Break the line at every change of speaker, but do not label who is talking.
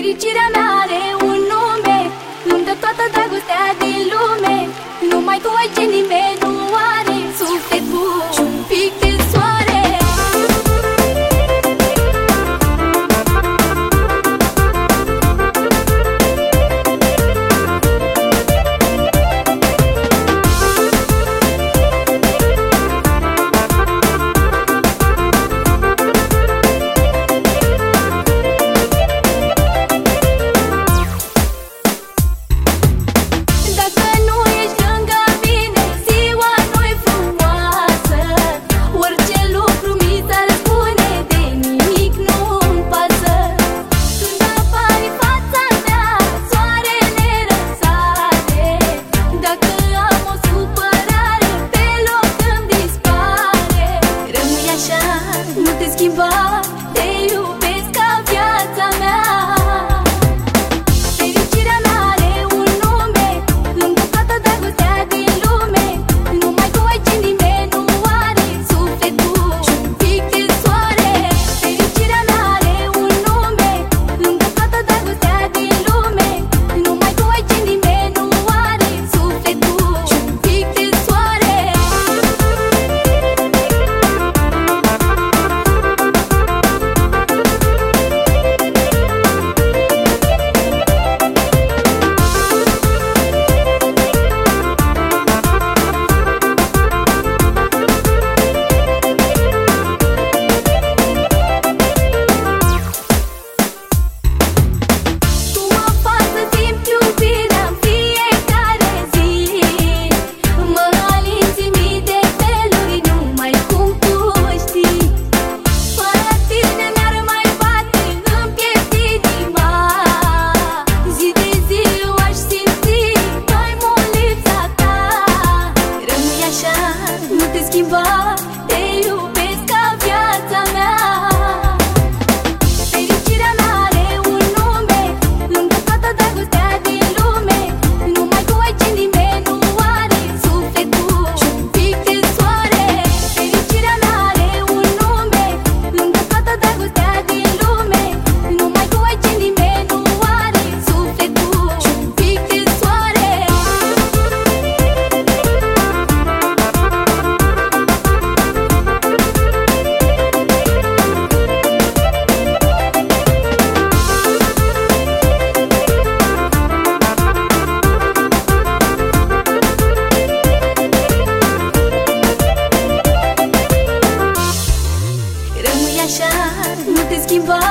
Fericirea mea are un nume Lângă toată dragostea din lume. Numai tu ai ce nimeni bye.